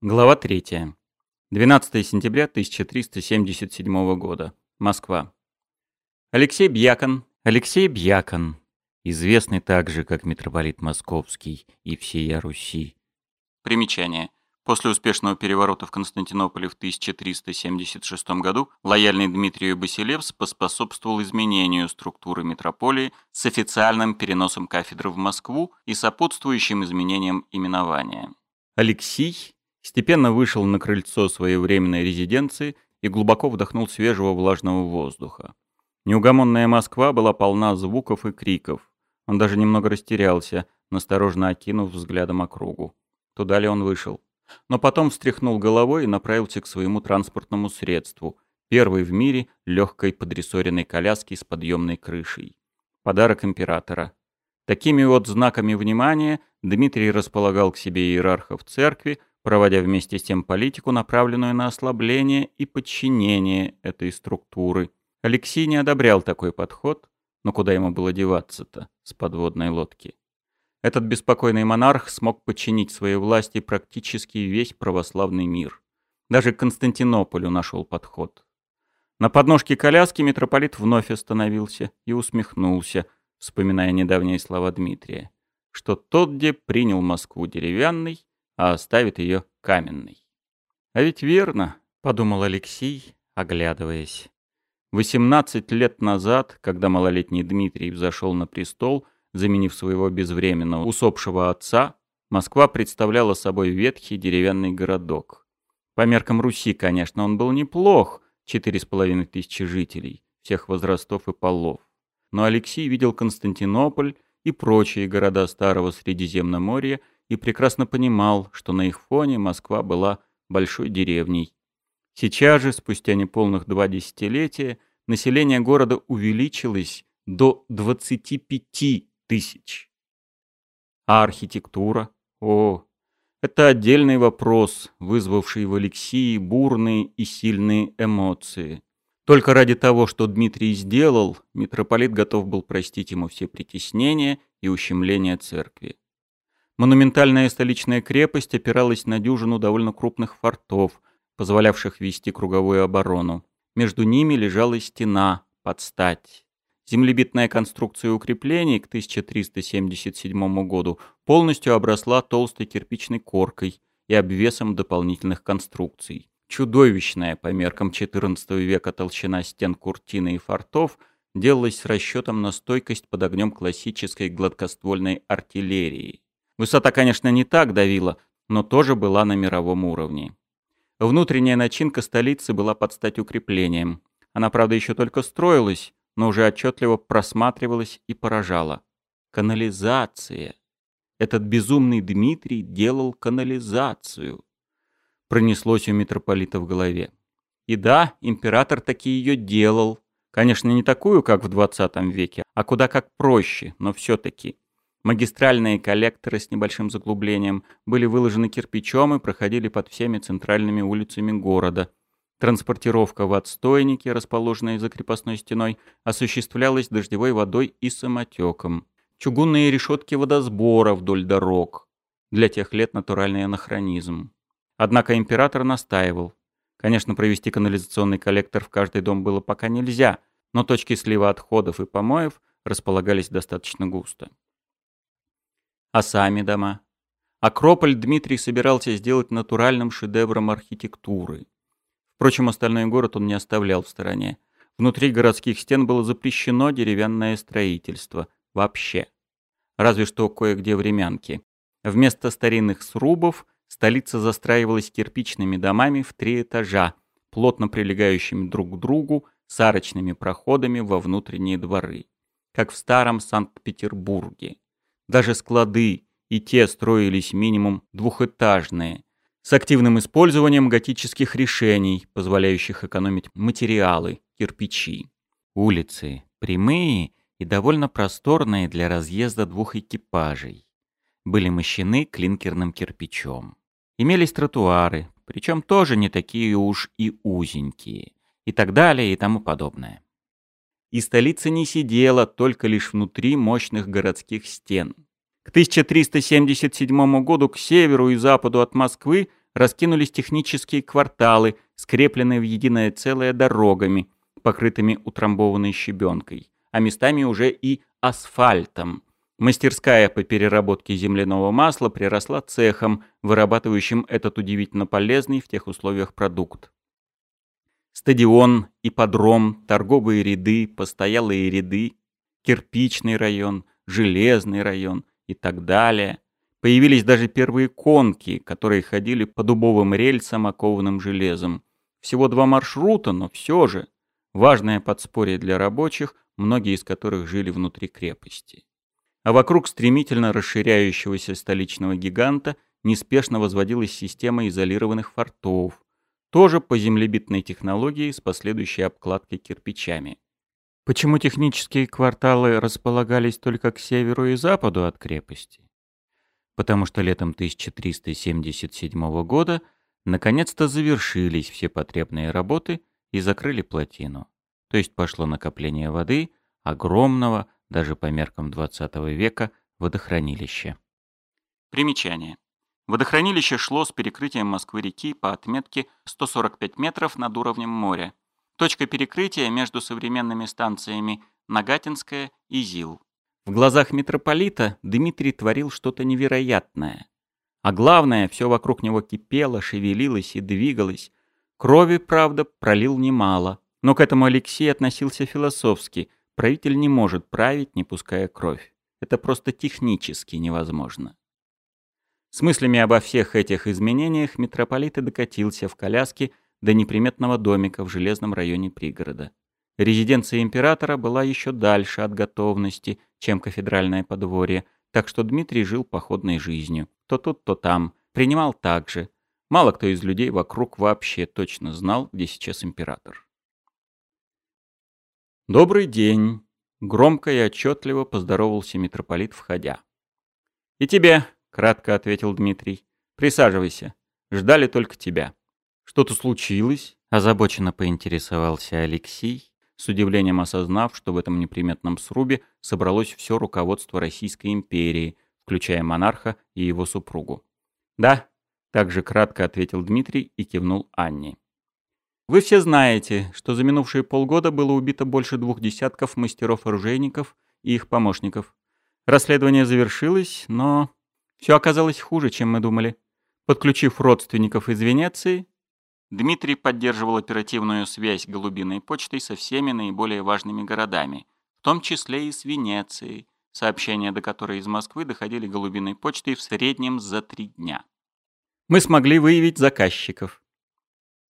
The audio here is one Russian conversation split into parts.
Глава 3. 12 сентября 1377 года. Москва. Алексей Бьякон. Алексей Бьякон. Известный также как митрополит Московский и всея Руси. Примечание. После успешного переворота в Константинополе в 1376 году лояльный Дмитрию Басилевс поспособствовал изменению структуры митрополии с официальным переносом кафедры в Москву и сопутствующим изменением именования. Алексей степенно вышел на крыльцо своей временной резиденции и глубоко вдохнул свежего влажного воздуха. Неугомонная Москва была полна звуков и криков. Он даже немного растерялся, насторожно окинув взглядом округу. Туда ли он вышел? Но потом встряхнул головой и направился к своему транспортному средству, первой в мире легкой подрессоренной коляски с подъемной крышей. Подарок императора. Такими вот знаками внимания Дмитрий располагал к себе иерархов церкви, проводя вместе с тем политику, направленную на ослабление и подчинение этой структуры. Алексей не одобрял такой подход, но куда ему было деваться-то с подводной лодки? Этот беспокойный монарх смог подчинить своей власти практически весь православный мир. Даже Константинополю нашел подход. На подножке коляски митрополит вновь остановился и усмехнулся, вспоминая недавние слова Дмитрия, что тот, где принял Москву деревянной, а оставит ее каменной. А ведь верно, подумал Алексей, оглядываясь. 18 лет назад, когда малолетний Дмитрий взошел на престол, заменив своего безвременного усопшего отца, Москва представляла собой ветхий деревянный городок. По меркам Руси, конечно, он был неплох, четыре с половиной тысячи жителей, всех возрастов и полов. Но Алексей видел Константинополь и прочие города Старого Средиземноморья и прекрасно понимал, что на их фоне Москва была большой деревней. Сейчас же, спустя неполных два десятилетия, население города увеличилось до 25 тысяч. А архитектура? О, это отдельный вопрос, вызвавший в Алексии бурные и сильные эмоции. Только ради того, что Дмитрий сделал, митрополит готов был простить ему все притеснения и ущемления церкви. Монументальная столичная крепость опиралась на дюжину довольно крупных фортов, позволявших вести круговую оборону. Между ними лежала стена под стать. Землебитная конструкция укреплений к 1377 году полностью обросла толстой кирпичной коркой и обвесом дополнительных конструкций. Чудовищная по меркам XIV века толщина стен куртины и фортов делалась с расчетом на стойкость под огнем классической гладкоствольной артиллерии. Высота, конечно, не так давила, но тоже была на мировом уровне. Внутренняя начинка столицы была под стать укреплением. Она, правда, еще только строилась, но уже отчетливо просматривалась и поражала. Канализация. Этот безумный Дмитрий делал канализацию. Пронеслось у митрополита в голове. И да, император таки ее делал. Конечно, не такую, как в 20 веке, а куда как проще, но все-таки. Магистральные коллекторы с небольшим заглублением были выложены кирпичом и проходили под всеми центральными улицами города. Транспортировка в отстойнике, расположенные за крепостной стеной, осуществлялась дождевой водой и самотеком. Чугунные решетки водосбора вдоль дорог. Для тех лет натуральный анахронизм. Однако император настаивал. Конечно, провести канализационный коллектор в каждый дом было пока нельзя, но точки слива отходов и помоев располагались достаточно густо. А сами дома? Акрополь Дмитрий собирался сделать натуральным шедевром архитектуры. Впрочем, остальной город он не оставлял в стороне. Внутри городских стен было запрещено деревянное строительство. Вообще. Разве что кое-где времянки. Вместо старинных срубов столица застраивалась кирпичными домами в три этажа, плотно прилегающими друг к другу, с арочными проходами во внутренние дворы. Как в старом Санкт-Петербурге. Даже склады и те строились минимум двухэтажные, с активным использованием готических решений, позволяющих экономить материалы, кирпичи. Улицы прямые и довольно просторные для разъезда двух экипажей. Были мощены клинкерным кирпичом. Имелись тротуары, причем тоже не такие уж и узенькие, и так далее и тому подобное. И столица не сидела только лишь внутри мощных городских стен. К 1377 году к северу и западу от Москвы раскинулись технические кварталы, скрепленные в единое целое дорогами, покрытыми утрамбованной щебенкой, а местами уже и асфальтом. Мастерская по переработке земляного масла приросла цехом, вырабатывающим этот удивительно полезный в тех условиях продукт. Стадион, ипподром, торговые ряды, постоялые ряды, кирпичный район, железный район и так далее. Появились даже первые конки, которые ходили по дубовым рельсам, окованным железом. Всего два маршрута, но все же. Важное подспорье для рабочих, многие из которых жили внутри крепости. А вокруг стремительно расширяющегося столичного гиганта неспешно возводилась система изолированных фортов, тоже по землебитной технологии с последующей обкладкой кирпичами. Почему технические кварталы располагались только к северу и западу от крепости? Потому что летом 1377 года наконец-то завершились все потребные работы и закрыли плотину. То есть пошло накопление воды, огромного, даже по меркам 20 века, водохранилища. Примечание. Водохранилище шло с перекрытием Москвы-реки по отметке 145 метров над уровнем моря. Точка перекрытия между современными станциями Нагатинская и ЗИЛ. В глазах митрополита Дмитрий творил что-то невероятное. А главное, все вокруг него кипело, шевелилось и двигалось. Крови, правда, пролил немало. Но к этому Алексей относился философски. Правитель не может править, не пуская кровь. Это просто технически невозможно. С мыслями обо всех этих изменениях митрополит и докатился в коляске до неприметного домика в железном районе пригорода. Резиденция императора была еще дальше от готовности, чем кафедральное подворье, так что Дмитрий жил походной жизнью. То тут, то там. Принимал так же. Мало кто из людей вокруг вообще точно знал, где сейчас император. «Добрый день!» — громко и отчетливо поздоровался митрополит, входя. «И тебе!» Кратко ответил Дмитрий. Присаживайся. Ждали только тебя. Что-то случилось? озабоченно поинтересовался Алексей, с удивлением осознав, что в этом неприметном срубе собралось все руководство Российской империи, включая монарха и его супругу. «Да», — также кратко ответил Дмитрий и кивнул Анне. «Вы все знаете, что за минувшие полгода было убито больше двух десятков мастеров-оружейников и их помощников. Расследование завершилось, но все оказалось хуже, чем мы думали. Подключив родственников из Венеции, Дмитрий поддерживал оперативную связь голубиной почтой со всеми наиболее важными городами, в том числе и с Венецией, сообщения до которой из Москвы доходили голубиной почтой в среднем за три дня. Мы смогли выявить заказчиков.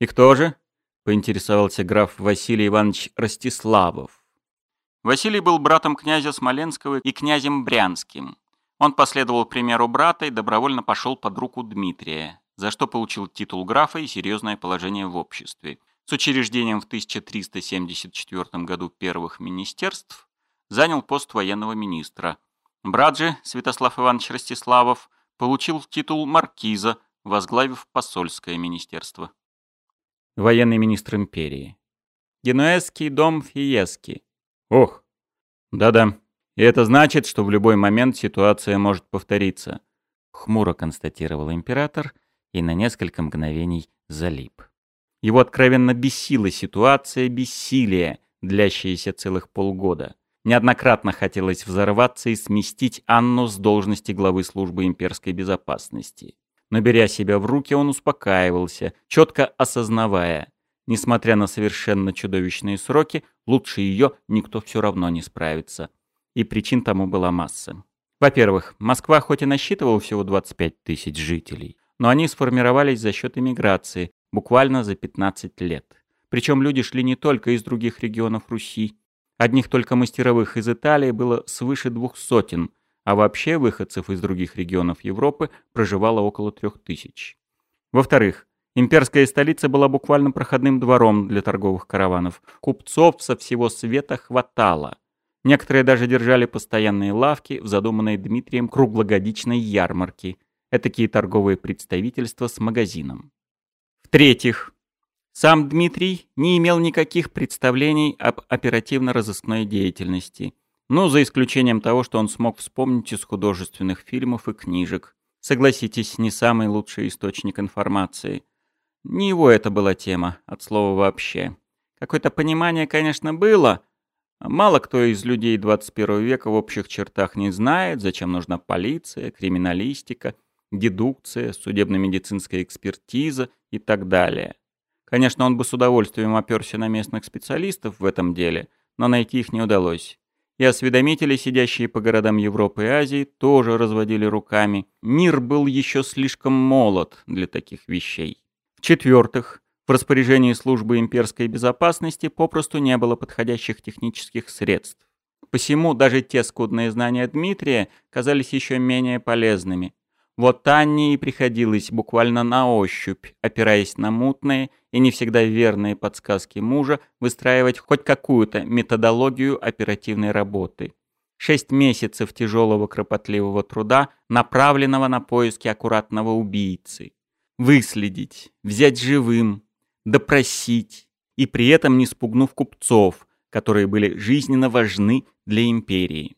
«И кто же?» — поинтересовался граф Василий Иванович Ростиславов. Василий был братом князя Смоленского и князем Брянским. Он последовал примеру брата и добровольно пошел под руку Дмитрия, за что получил титул графа и серьезное положение в обществе. С учреждением в 1374 году первых министерств занял пост военного министра. Брат же, Святослав Иванович Ростиславов, получил титул маркиза, возглавив посольское министерство. Военный министр империи. Генуэзский дом Фиески. Ох, да-да, и это значит, что в любой момент ситуация может повториться. Хмуро констатировал император и на несколько мгновений залип. Его откровенно бесила ситуация бессилия, длящаяся целых полгода. Неоднократно хотелось взорваться и сместить Анну с должности главы службы имперской безопасности. Но беря себя в руки, он успокаивался, четко осознавая, несмотря на совершенно чудовищные сроки, лучше ее никто все равно не справится и причин тому была масса. Во-первых, Москва хоть и насчитывала всего 25 тысяч жителей, но они сформировались за счет иммиграции буквально за 15 лет. Причем люди шли не только из других регионов Руси. Одних только мастеровых из Италии было свыше двух сотен, а вообще выходцев из других регионов Европы проживало около трех тысяч. Во-вторых, имперская столица была буквально проходным двором для торговых караванов. Купцов со всего света хватало – Некоторые даже держали постоянные лавки в задуманной Дмитрием круглогодичной ярмарке, этакие торговые представительства с магазином. В-третьих, сам Дмитрий не имел никаких представлений об оперативно-розыскной деятельности, ну, за исключением того, что он смог вспомнить из художественных фильмов и книжек. Согласитесь, не самый лучший источник информации. Не его это была тема, от слова вообще. Какое-то понимание, конечно, было. Мало кто из людей 21 века в общих чертах не знает, зачем нужна полиция, криминалистика, дедукция, судебно-медицинская экспертиза и так далее. Конечно, он бы с удовольствием оперся на местных специалистов в этом деле, но найти их не удалось. И осведомители, сидящие по городам Европы и Азии, тоже разводили руками. Мир был еще слишком молод для таких вещей. В-четвертых, в распоряжении службы имперской безопасности попросту не было подходящих технических средств. Посему даже те скудные знания Дмитрия казались еще менее полезными. Вот Анне и приходилось буквально на ощупь, опираясь на мутные и не всегда верные подсказки мужа, выстраивать хоть какую-то методологию оперативной работы. Шесть месяцев тяжелого кропотливого труда, направленного на поиски аккуратного убийцы. Выследить, взять живым, допросить, и при этом не спугнув купцов, которые были жизненно важны для империи.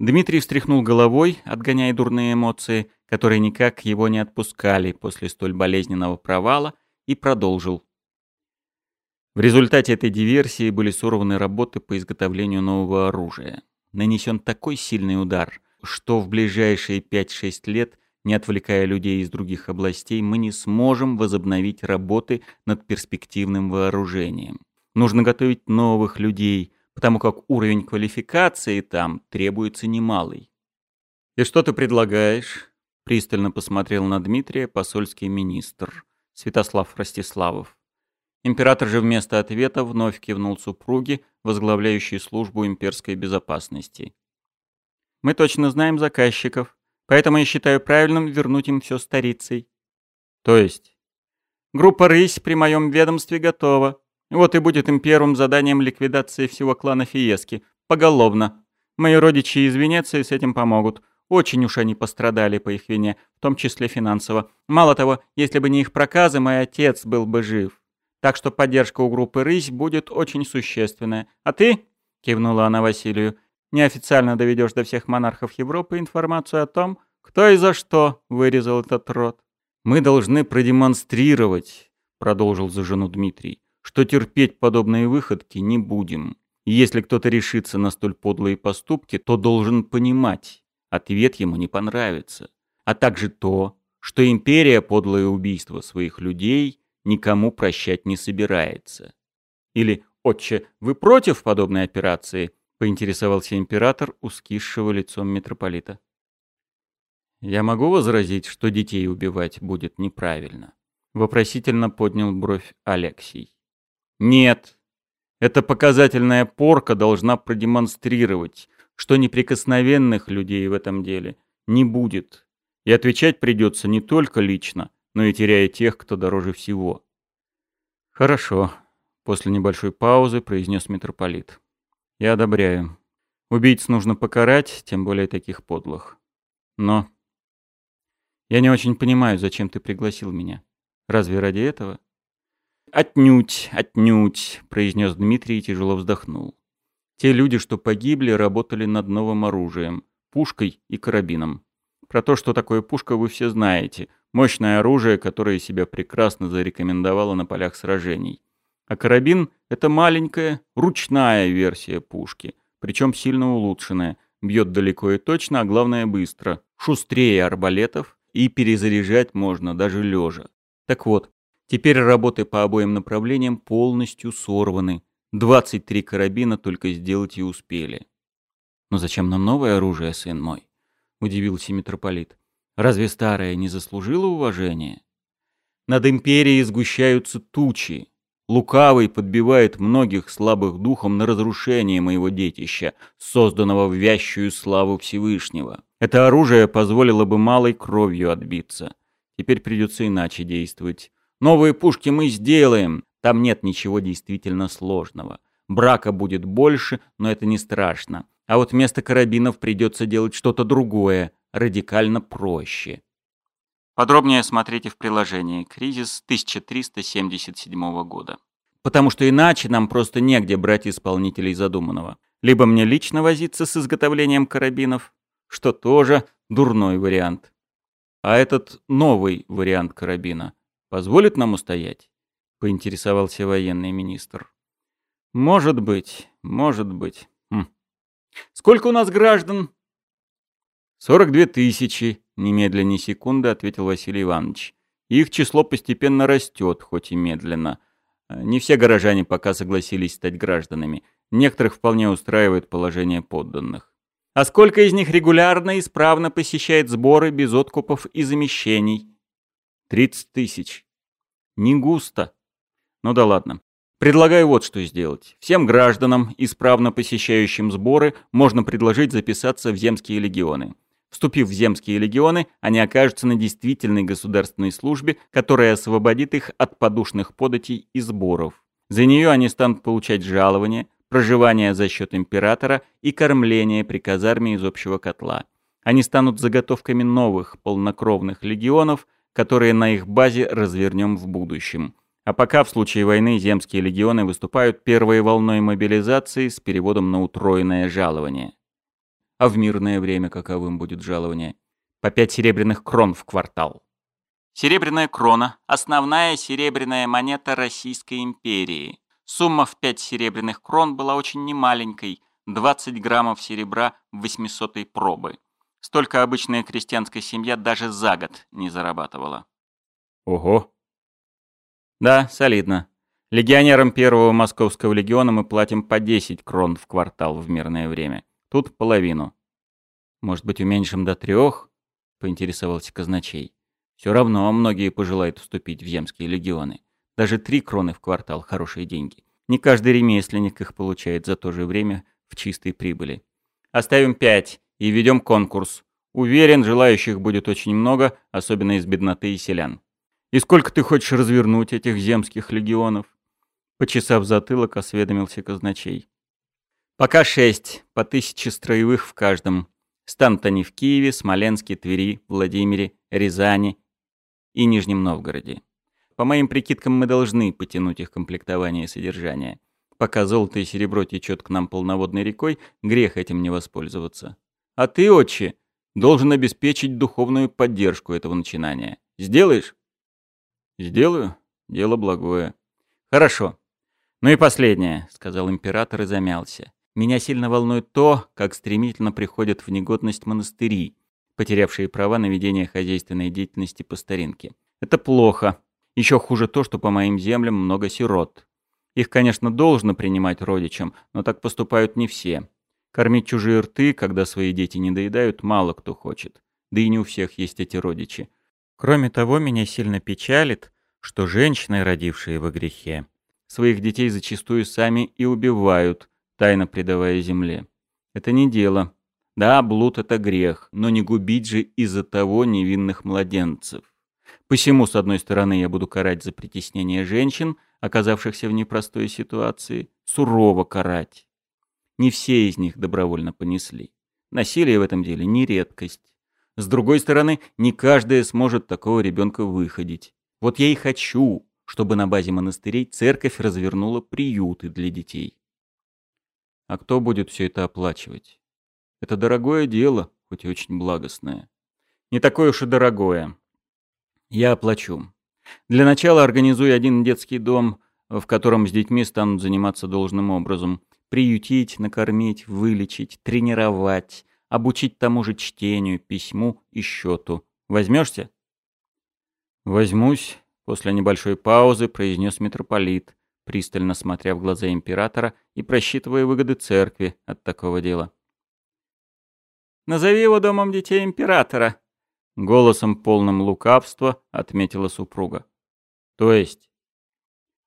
Дмитрий встряхнул головой, отгоняя дурные эмоции, которые никак его не отпускали после столь болезненного провала, и продолжил. В результате этой диверсии были сорваны работы по изготовлению нового оружия. Нанесен такой сильный удар, что в ближайшие 5-6 лет, не отвлекая людей из других областей, мы не сможем возобновить работы над перспективным вооружением. Нужно готовить новых людей, потому как уровень квалификации там требуется немалый. «И что ты предлагаешь?» — пристально посмотрел на Дмитрия посольский министр Святослав Ростиславов. Император же вместо ответа вновь кивнул супруге, возглавляющей службу имперской безопасности. «Мы точно знаем заказчиков, поэтому я считаю правильным вернуть им все старицей». «То есть?» «Группа «Рысь» при моем ведомстве готова», вот и будет им первым заданием ликвидации всего клана Фиески. Поголовно. Мои родичи из Венеции с этим помогут. Очень уж они пострадали по их вине, в том числе финансово. Мало того, если бы не их проказы, мой отец был бы жив. Так что поддержка у группы «Рысь» будет очень существенная. А ты, — кивнула она Василию, — неофициально доведешь до всех монархов Европы информацию о том, кто и за что вырезал этот род. «Мы должны продемонстрировать», — продолжил за жену Дмитрий, что терпеть подобные выходки не будем. Если кто-то решится на столь подлые поступки, то должен понимать, ответ ему не понравится. А также то, что империя подлое убийство своих людей никому прощать не собирается. Или, отче, вы против подобной операции? Поинтересовался император у скисшего лицом митрополита. Я могу возразить, что детей убивать будет неправильно? Вопросительно поднял бровь Алексей. Нет. Эта показательная порка должна продемонстрировать, что неприкосновенных людей в этом деле не будет. И отвечать придется не только лично, но и теряя тех, кто дороже всего. Хорошо. После небольшой паузы произнес митрополит. Я одобряю. Убийц нужно покарать, тем более таких подлых. Но... Я не очень понимаю, зачем ты пригласил меня. Разве ради этого? «Отнюдь, отнюдь», — произнес Дмитрий и тяжело вздохнул. Те люди, что погибли, работали над новым оружием — пушкой и карабином. Про то, что такое пушка, вы все знаете. Мощное оружие, которое себя прекрасно зарекомендовало на полях сражений. А карабин — это маленькая, ручная версия пушки, причем сильно улучшенная. Бьет далеко и точно, а главное быстро. Шустрее арбалетов, и перезаряжать можно даже лежа. Так вот, Теперь работы по обоим направлениям полностью сорваны. 23 карабина только сделать и успели. «Но зачем нам новое оружие, сын мой?» — удивился митрополит. «Разве старое не заслужило уважения?» «Над империей сгущаются тучи. Лукавый подбивает многих слабых духом на разрушение моего детища, созданного в вящую славу Всевышнего. Это оружие позволило бы малой кровью отбиться. Теперь придется иначе действовать. Новые пушки мы сделаем. Там нет ничего действительно сложного. Брака будет больше, но это не страшно. А вот вместо карабинов придется делать что-то другое, радикально проще. Подробнее смотрите в приложении «Кризис 1377 года». Потому что иначе нам просто негде брать исполнителей задуманного. Либо мне лично возиться с изготовлением карабинов, что тоже дурной вариант. а этот новый вариант карабина позволит нам устоять? Поинтересовался военный министр. Может быть, может быть. Хм. Сколько у нас граждан? Сорок две тысячи, немедленно секунды, ответил Василий Иванович. Их число постепенно растет, хоть и медленно. Не все горожане пока согласились стать гражданами. Некоторых вполне устраивает положение подданных. А сколько из них регулярно и исправно посещает сборы без откупов и замещений? 30 тысяч. Не густо. Ну да ладно. Предлагаю вот что сделать. Всем гражданам, исправно посещающим сборы, можно предложить записаться в земские легионы. Вступив в земские легионы, они окажутся на действительной государственной службе, которая освободит их от подушных податей и сборов. За нее они станут получать жалования, проживание за счет императора и кормление при казарме из общего котла. Они станут заготовками новых полнокровных легионов, которые на их базе развернем в будущем. А пока в случае войны земские легионы выступают первой волной мобилизации с переводом на утроенное жалование. А в мирное время каковым будет жалование? По пять серебряных крон в квартал. Серебряная крона – основная серебряная монета Российской империи. Сумма в 5 серебряных крон была очень немаленькой – 20 граммов серебра в 800 пробы. Столько обычная крестьянская семья даже за год не зарабатывала. Ого. Да, солидно. Легионерам первого московского легиона мы платим по 10 крон в квартал в мирное время. Тут половину. Может быть, уменьшим до трех? Поинтересовался казначей. Все равно многие пожелают вступить в земские легионы. Даже три кроны в квартал – хорошие деньги. Не каждый ремесленник их получает за то же время в чистой прибыли. Оставим пять и ведем конкурс. Уверен, желающих будет очень много, особенно из бедноты и селян. И сколько ты хочешь развернуть этих земских легионов? Почесав затылок, осведомился казначей. Пока шесть, по тысяче строевых в каждом. Станут они в Киеве, Смоленске, Твери, Владимире, Рязани и Нижнем Новгороде. По моим прикидкам, мы должны потянуть их комплектование и содержание. Пока золото и серебро течет к нам полноводной рекой, грех этим не воспользоваться. А ты, отче, должен обеспечить духовную поддержку этого начинания. Сделаешь? Сделаю. Дело благое. Хорошо. Ну и последнее, сказал император и замялся. Меня сильно волнует то, как стремительно приходят в негодность монастыри, потерявшие права на ведение хозяйственной деятельности по старинке. Это плохо, еще хуже то, что по моим землям много сирот. Их, конечно, должно принимать родичам, но так поступают не все. Кормить чужие рты, когда свои дети не доедают, мало кто хочет. Да и не у всех есть эти родичи. Кроме того, меня сильно печалит, что женщины, родившие во грехе, своих детей зачастую сами и убивают, тайно предавая земле. Это не дело. Да, блуд — это грех, но не губить же из-за того невинных младенцев. Посему, с одной стороны, я буду карать за притеснение женщин, оказавшихся в непростой ситуации, сурово карать. Не все из них добровольно понесли. Насилие в этом деле не редкость. С другой стороны, не каждая сможет такого ребенка выходить. Вот я и хочу, чтобы на базе монастырей церковь развернула приюты для детей. А кто будет все это оплачивать? Это дорогое дело, хоть и очень благостное. Не такое уж и дорогое. Я оплачу. Для начала организуй один детский дом, в котором с детьми станут заниматься должным образом. Приютить, накормить, вылечить, тренировать, обучить тому же чтению, письму и счету. Возьмешься? Возьмусь, после небольшой паузы произнес митрополит, пристально смотря в глаза императора и просчитывая выгоды церкви от такого дела. «Назови его домом детей императора», Голосом полным лукавства отметила супруга. То есть?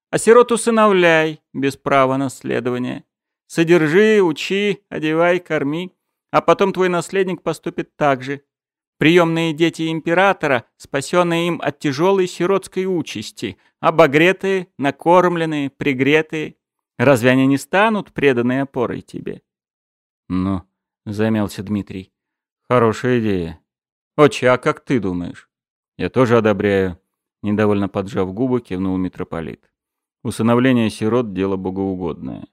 А сирот усыновляй, без права наследования. Содержи, учи, одевай, корми. А потом твой наследник поступит так же. Приемные дети императора, спасенные им от тяжелой сиротской участи, обогретые, накормленные, пригретые. Разве они не станут преданной опорой тебе? Ну, замялся Дмитрий. Хорошая идея. «Отче, а как ты думаешь?» «Я тоже одобряю», — недовольно поджав губы, кивнул митрополит. «Усыновление сирот — дело богоугодное».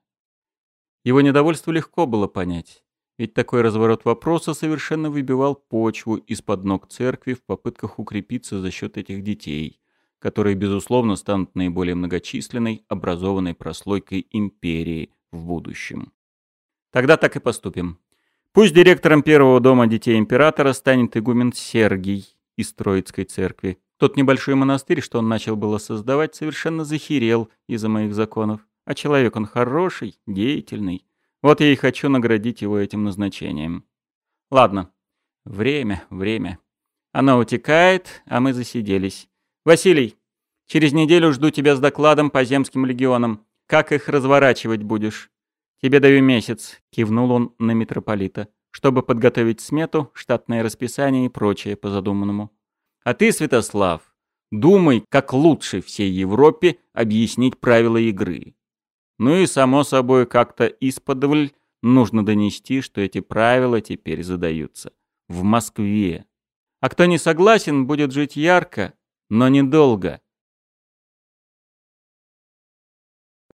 Его недовольство легко было понять. Ведь такой разворот вопроса совершенно выбивал почву из-под ног церкви в попытках укрепиться за счет этих детей, которые, безусловно, станут наиболее многочисленной, образованной прослойкой империи в будущем. Тогда так и поступим. Пусть директором первого дома детей императора станет игумен Сергий из Троицкой церкви. Тот небольшой монастырь, что он начал было создавать, совершенно захерел из-за моих законов. А человек он хороший, деятельный. Вот я и хочу наградить его этим назначением. Ладно. Время, время. Оно утекает, а мы засиделись. Василий, через неделю жду тебя с докладом по земским легионам. Как их разворачивать будешь? Тебе даю месяц, кивнул он на митрополита, чтобы подготовить смету, штатное расписание и прочее по задуманному. А ты, Святослав, думай, как лучше всей Европе объяснить правила игры. Ну и, само собой, как-то исподволь нужно донести, что эти правила теперь задаются. В Москве. А кто не согласен, будет жить ярко, но недолго.